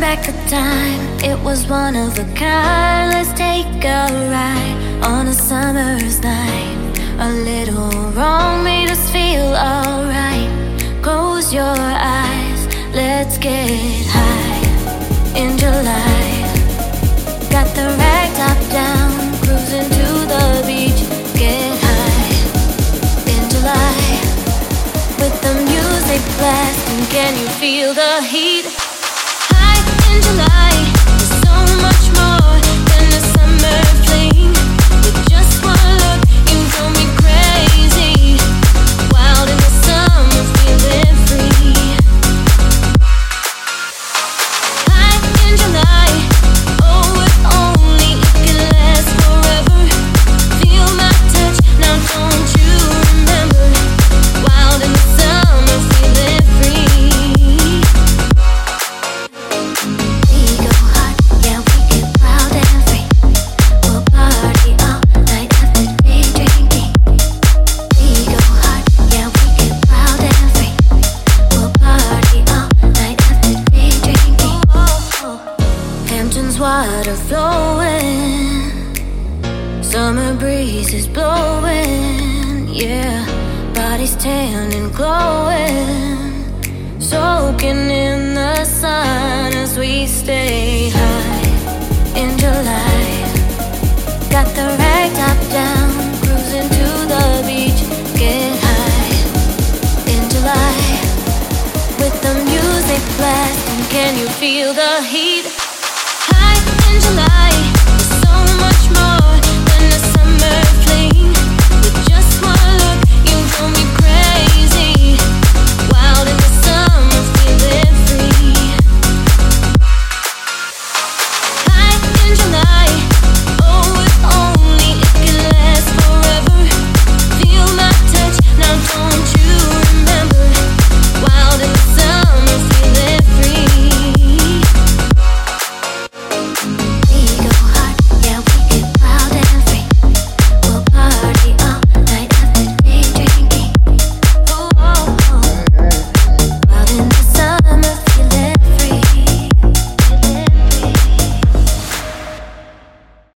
like a time. It was one of a kind. Let's take a ride on a summer's night. A little wrong made us feel alright. Close your eyes, let's get high in July. Got the rag top down, cruising to the beach. Get high in July with the music blasting. Can you feel the heat? Water flowing, summer breeze is blowing, yeah. Bodies tan and glowing, soaking in the sun as we stay high in July. Got the rag top down, cruising to the beach, get high in July with the music blasting. Can you feel the heat? Angela.